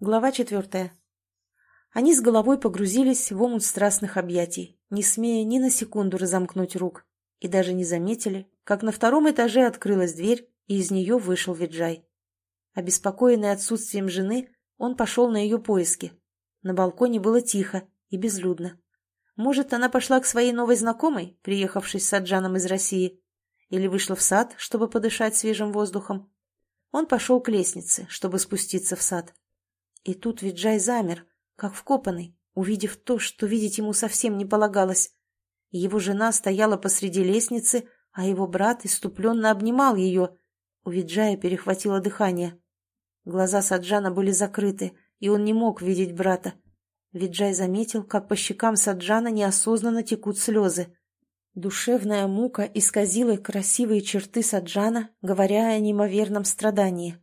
Глава четвертая. Они с головой погрузились в омут страстных объятий, не смея ни на секунду разомкнуть рук, и даже не заметили, как на втором этаже открылась дверь, и из нее вышел Виджай. Обеспокоенный отсутствием жены, он пошел на ее поиски. На балконе было тихо и безлюдно. Может, она пошла к своей новой знакомой, приехавшей с Саджаном из России, или вышла в сад, чтобы подышать свежим воздухом. Он пошел к лестнице, чтобы спуститься в сад. И тут Виджай замер, как вкопанный, увидев то, что видеть ему совсем не полагалось. Его жена стояла посреди лестницы, а его брат иступленно обнимал ее. У Виджая перехватило дыхание. Глаза Саджана были закрыты, и он не мог видеть брата. Виджай заметил, как по щекам Саджана неосознанно текут слезы. Душевная мука исказила красивые черты Саджана, говоря о неимоверном страдании.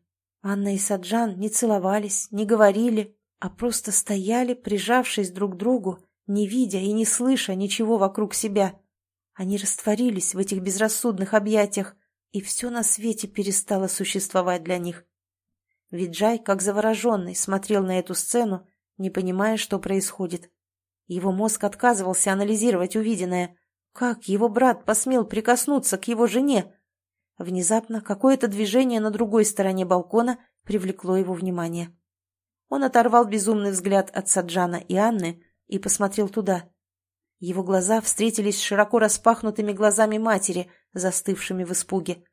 Анна и Саджан не целовались, не говорили, а просто стояли, прижавшись друг к другу, не видя и не слыша ничего вокруг себя. Они растворились в этих безрассудных объятиях, и все на свете перестало существовать для них. Виджай, как завороженный, смотрел на эту сцену, не понимая, что происходит. Его мозг отказывался анализировать увиденное. Как его брат посмел прикоснуться к его жене? Внезапно какое-то движение на другой стороне балкона привлекло его внимание. Он оторвал безумный взгляд от Саджана и Анны и посмотрел туда. Его глаза встретились с широко распахнутыми глазами матери, застывшими в испуге.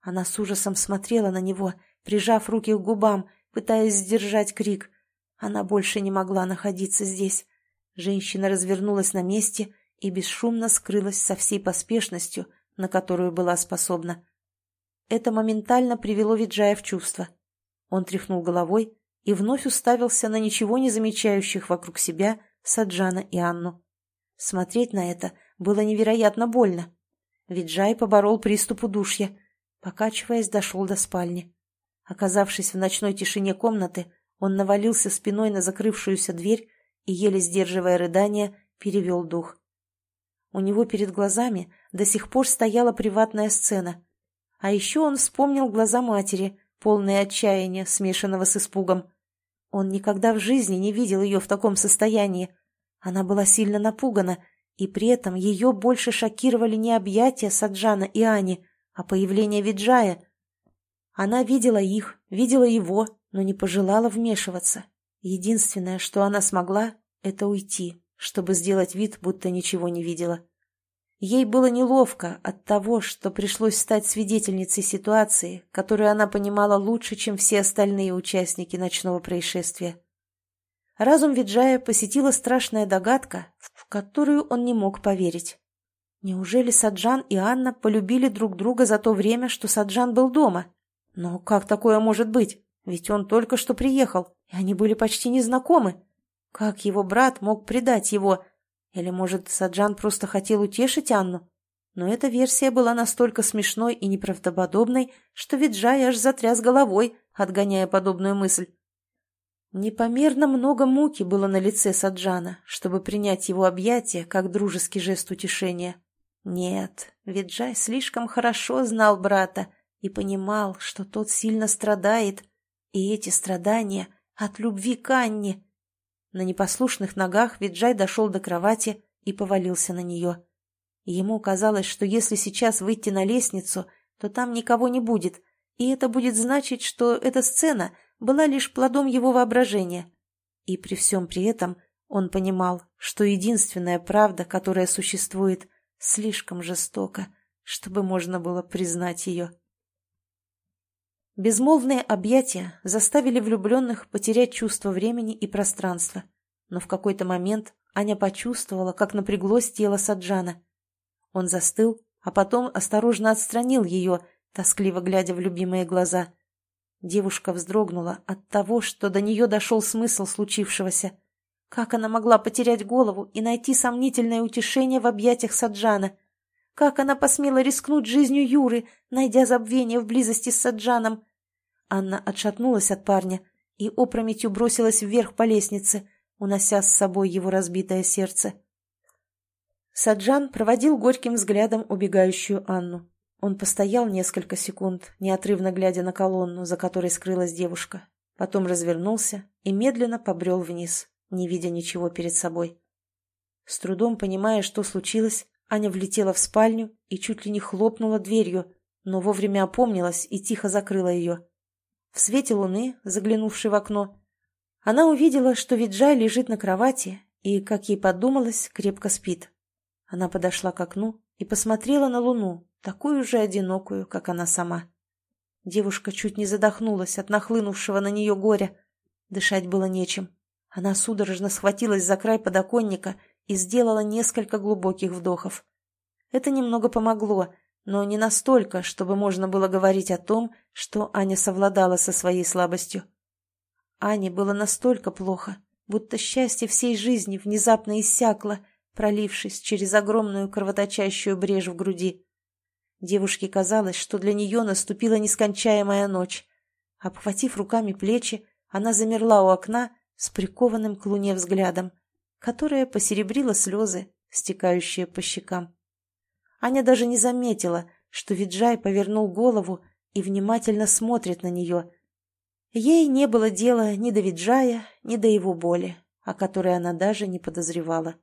Она с ужасом смотрела на него, прижав руки к губам, пытаясь сдержать крик. Она больше не могла находиться здесь. Женщина развернулась на месте и бесшумно скрылась со всей поспешностью, на которую была способна. Это моментально привело Виджая в чувство. Он тряхнул головой и вновь уставился на ничего не замечающих вокруг себя Саджана и Анну. Смотреть на это было невероятно больно. Виджай поборол приступ удушья, покачиваясь, дошел до спальни. Оказавшись в ночной тишине комнаты, он навалился спиной на закрывшуюся дверь и, еле сдерживая рыдание, перевел дух. У него перед глазами до сих пор стояла приватная сцена, а еще он вспомнил глаза матери, полные отчаяния, смешанного с испугом. Он никогда в жизни не видел ее в таком состоянии. Она была сильно напугана, и при этом ее больше шокировали не объятия Саджана и Ани, а появление Виджая. Она видела их, видела его, но не пожелала вмешиваться. Единственное, что она смогла, это уйти, чтобы сделать вид, будто ничего не видела. Ей было неловко от того, что пришлось стать свидетельницей ситуации, которую она понимала лучше, чем все остальные участники ночного происшествия. Разум Виджая посетила страшная догадка, в которую он не мог поверить. Неужели Саджан и Анна полюбили друг друга за то время, что Саджан был дома? Но как такое может быть? Ведь он только что приехал, и они были почти незнакомы. Как его брат мог предать его, или, может, Саджан просто хотел утешить Анну? Но эта версия была настолько смешной и неправдоподобной, что Виджай аж затряс головой, отгоняя подобную мысль. Непомерно много муки было на лице Саджана, чтобы принять его объятие как дружеский жест утешения. Нет, Виджай слишком хорошо знал брата и понимал, что тот сильно страдает, и эти страдания от любви к Анне, на непослушных ногах Виджай дошел до кровати и повалился на нее. Ему казалось, что если сейчас выйти на лестницу, то там никого не будет, и это будет значить, что эта сцена была лишь плодом его воображения. И при всем при этом он понимал, что единственная правда, которая существует, слишком жестока, чтобы можно было признать ее. Безмолвные объятия заставили влюбленных потерять чувство времени и пространства. Но в какой-то момент Аня почувствовала, как напряглось тело Саджана. Он застыл, а потом осторожно отстранил ее, тоскливо глядя в любимые глаза. Девушка вздрогнула от того, что до нее дошел смысл случившегося. Как она могла потерять голову и найти сомнительное утешение в объятиях Саджана? Как она посмела рискнуть жизнью Юры, найдя забвение в близости с Саджаном? Анна отшатнулась от парня и опрометью бросилась вверх по лестнице, унося с собой его разбитое сердце. Саджан проводил горьким взглядом убегающую Анну. Он постоял несколько секунд, неотрывно глядя на колонну, за которой скрылась девушка. Потом развернулся и медленно побрел вниз, не видя ничего перед собой. С трудом понимая, что случилось, Аня влетела в спальню и чуть ли не хлопнула дверью, но вовремя опомнилась и тихо закрыла ее. В свете луны, заглянувшей в окно, она увидела, что Виджай лежит на кровати и, как ей подумалось, крепко спит. Она подошла к окну и посмотрела на луну, такую же одинокую, как она сама. Девушка чуть не задохнулась от нахлынувшего на нее горя. Дышать было нечем. Она судорожно схватилась за край подоконника и сделала несколько глубоких вдохов. Это немного помогло, но не настолько, чтобы можно было говорить о том, что Аня совладала со своей слабостью. Ане было настолько плохо, будто счастье всей жизни внезапно иссякло, пролившись через огромную кровоточащую брешь в груди. Девушке казалось, что для нее наступила нескончаемая ночь. Обхватив руками плечи, она замерла у окна с прикованным к луне взглядом которая посеребрила слезы, стекающие по щекам. Аня даже не заметила, что Виджай повернул голову и внимательно смотрит на нее. Ей не было дела ни до Виджая, ни до его боли, о которой она даже не подозревала.